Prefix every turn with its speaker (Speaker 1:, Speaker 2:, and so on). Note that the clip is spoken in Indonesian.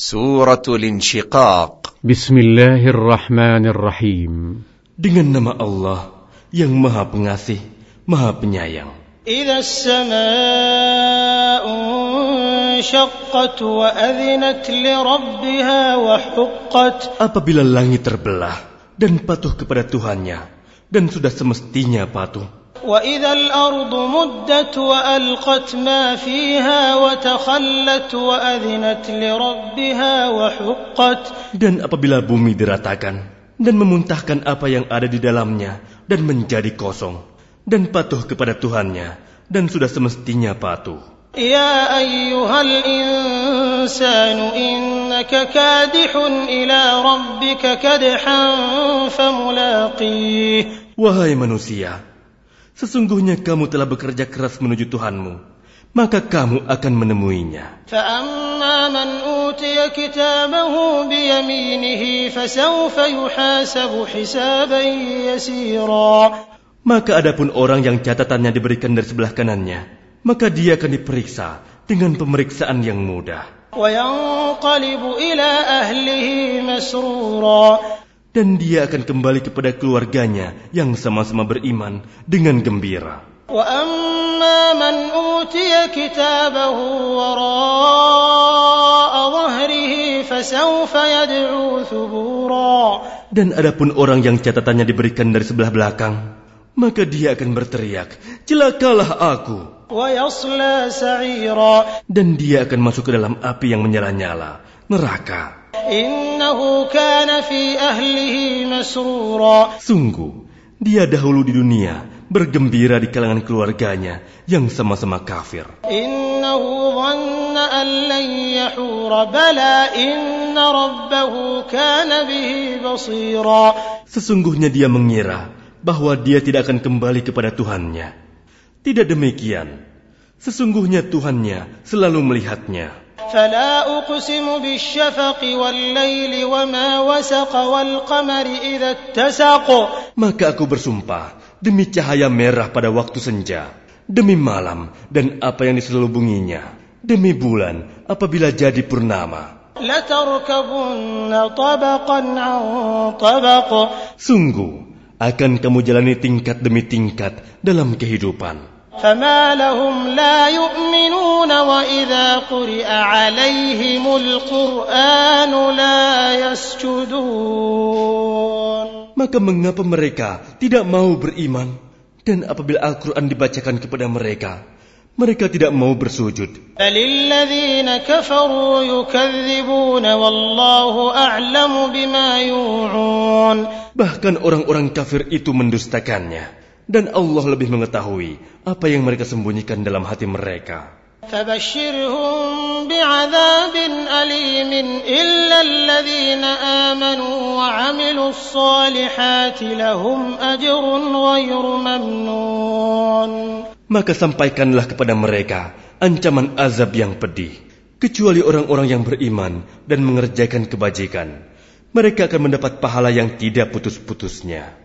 Speaker 1: سورة الانشقاق
Speaker 2: بسم الله الرحمن الرحيم
Speaker 3: Dengan nama Allah yang Maha Pengasih, Maha Penyayang.
Speaker 4: إذا السماء انشقت وأذنت لربها وحقت
Speaker 3: Apabila langit terbelah dan patuh kepada Tuhannya, dan sudah semestinya patuh.
Speaker 4: وإذا الأرض مدت وألقت ما فيها وتخلت وأذنت لربها وحقت
Speaker 3: Dan apabila bumi diratakan dan memuntahkan apa yang ada di dalamnya dan menjadi kosong dan patuh kepada Tuhannya dan sudah semestinya patuh.
Speaker 4: يا أيها الإنسان إنك كادح إلى ربك كدحا فملاقيه
Speaker 3: Wahai manusia, Sesungguhnya kamu telah bekerja keras menuju Tuhanmu, maka kamu akan menemuinya. Maka adapun orang yang catatannya diberikan dari sebelah kanannya, maka dia akan diperiksa dengan pemeriksaan yang mudah dan dia akan kembali kepada keluarganya yang sama-sama beriman dengan gembira. Dan adapun orang yang catatannya diberikan dari sebelah belakang, maka dia akan berteriak, "Celakalah aku!" Dan dia akan masuk ke dalam api yang menyala-nyala, neraka. Sungguh, dia dahulu di dunia bergembira di kalangan keluarganya yang sama-sama kafir. Sesungguhnya dia mengira bahwa dia tidak akan kembali kepada Tuhannya. Tidak demikian. Sesungguhnya Tuhannya selalu melihatnya.
Speaker 4: فلا أقسم بالشفق والليل وما وسق والقمر إذا اتسق
Speaker 3: Maka aku bersumpah demi cahaya merah pada waktu senja, demi malam dan apa yang diselubunginya, demi bulan apabila jadi purnama.
Speaker 4: لتركبن طبقا عن طبق
Speaker 3: Sungguh, akan kamu jalani tingkat demi tingkat dalam kehidupan.
Speaker 4: فما لهم لا يؤمنون وإذا قرئ عليهم القرآن لا يسجدون
Speaker 3: Maka mengapa mereka tidak mau beriman? Dan apabila Al-Quran dibacakan kepada mereka, mereka tidak mau bersujud.
Speaker 4: بل الذين كفروا يكذبون والله أعلم بما يوعون
Speaker 3: Bahkan orang-orang kafir itu mendustakannya. Dan Allah lebih mengetahui apa yang mereka sembunyikan dalam hati mereka.
Speaker 4: فبشرهم بعذاب أليم إلا الذين آمنوا وعملوا الصالحات لهم أجر غير ممنون
Speaker 3: Maka sampaikanlah kepada mereka ancaman azab yang pedih. Kecuali orang-orang yang beriman dan mengerjakan kebajikan. Mereka akan mendapat pahala yang tidak putus-putusnya.